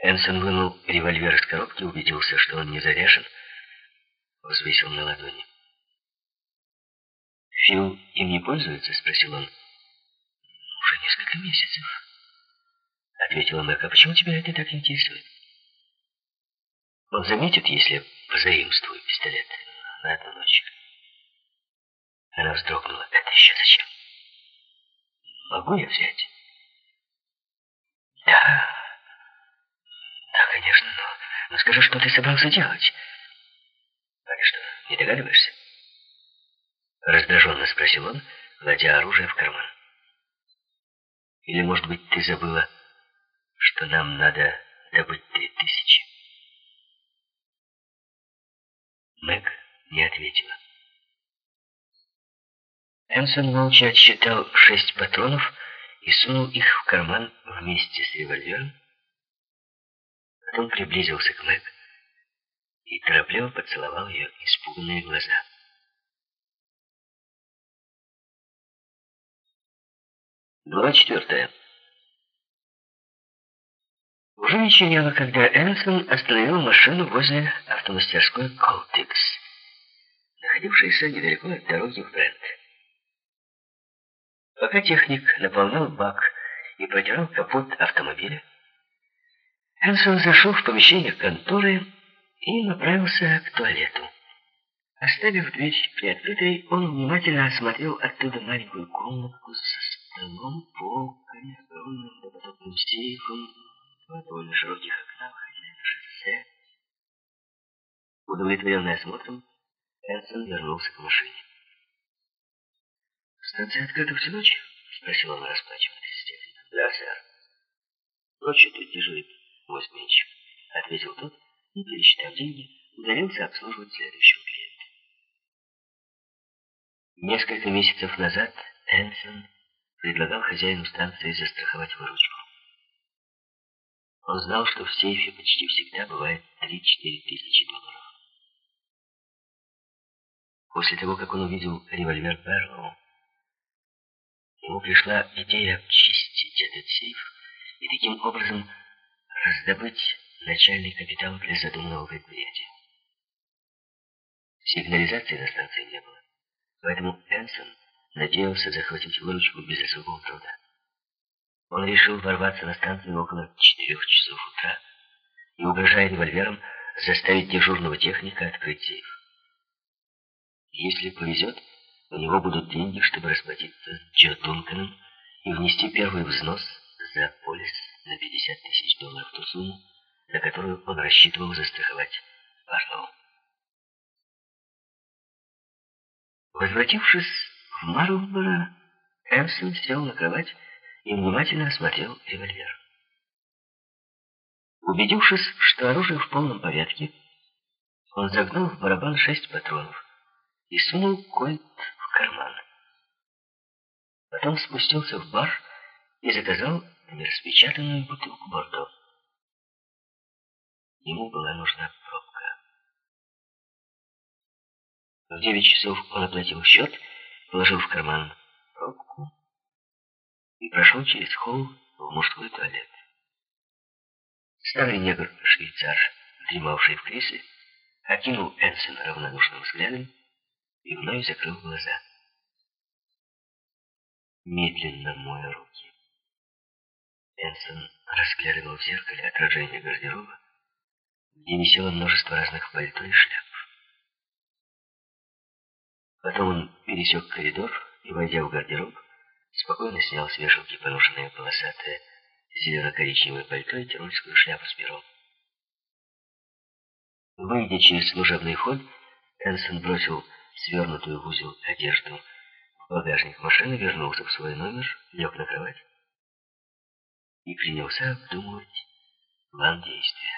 Энсон вынул револьвер из коробки, убедился, что он не заряжен, взвесил на ладони. «Фил им не пользуется?» — спросил он. «Уже несколько месяцев», — ответила Мэг. «А почему тебя это так интересует?» «Он заметит, если позаимствую пистолет на одну ночь». Она вздрогнула. «Это еще зачем?» «Могу я взять?» Скажи, что ты собрался делать?» «А ты что, не догадываешься?» Раздраженно спросил он, кладя оружие в карман. «Или, может быть, ты забыла, что нам надо добыть три тысячи?» Мэг не ответила. Энсон молча отсчитал шесть патронов и сунул их в карман вместе с револьвером. Потом приблизился к Мэг и торопливо поцеловал ее испуганные глаза. Глава четвертая. Уже вечерело, когда Энсон остановил машину возле автомастерской Колтикс, находившейся недалеко от дороги в Брент. Пока техник наполнял бак и протирал капот автомобиля, Энсон зашел в помещение конторы и направился к туалету. Оставив дверь приоткрытой, он внимательно осмотрел оттуда маленькую комнатку со столом, полками, огромным допотопным сейфом, два довольно широких окна выходили на шоссе. Удовлетворенный осмотром, Энсон вернулся к машине. «Станция открыта всю ночь?» — спросил он, расплачиваясь с техником. «Да, сэр». «Ночью тут дежурит мой сменщик», — ответил тот и, пересчитав деньги, удалился обслуживать следующего клиента. Несколько месяцев назад Энсон предлагал хозяину станции застраховать выручку. Он знал, что в сейфе почти всегда бывает 3-4 тысячи долларов. После того, как он увидел револьвер Берлоу, Ему пришла идея обчистить этот сейф и таким образом раздобыть начальный капитал для задуманного предприятия. Сигнализации на станции не было, поэтому Энсон надеялся захватить выручку без особого труда. Он решил ворваться на станцию около четырех часов утра и, угрожая револьвером, заставить дежурного техника открыть сейф. Если повезет, у него будут деньги, чтобы расплатиться с Джо Дунканом и внести первый взнос за полис на 50 тысяч долларов, ту сумму, на которую он рассчитывал застраховать Барлоу. Возвратившись в Марлборо, Энсон сел на кровать и внимательно осмотрел револьвер. Убедившись, что оружие в полном порядке, он загнал в барабан шесть патронов и сунул кольт карман. Потом спустился в бар и заказал нераспечатанную бутылку Бордо. Ему была нужна пробка. В девять часов он оплатил счет, положил в карман пробку и прошел через холл в мужской туалет. Старый негр-швейцар, дремавший в кресле, окинул Энсона равнодушным взглядом и вновь закрыл глаза медленно моя руки. Энсон разглядывал в зеркале отражение гардероба, где висело множество разных пальто и шляп. Потом он пересек коридор и, войдя в гардероб, спокойно снял с вешалки поношенное полосатое зелено-коричневое пальто и тирольскую шляпу с пером. Выйдя через служебный ход, Энсон бросил свернутую в узел одежду багажник машины, вернулся в свой номер, лег на кровать и принялся обдумывать план действия.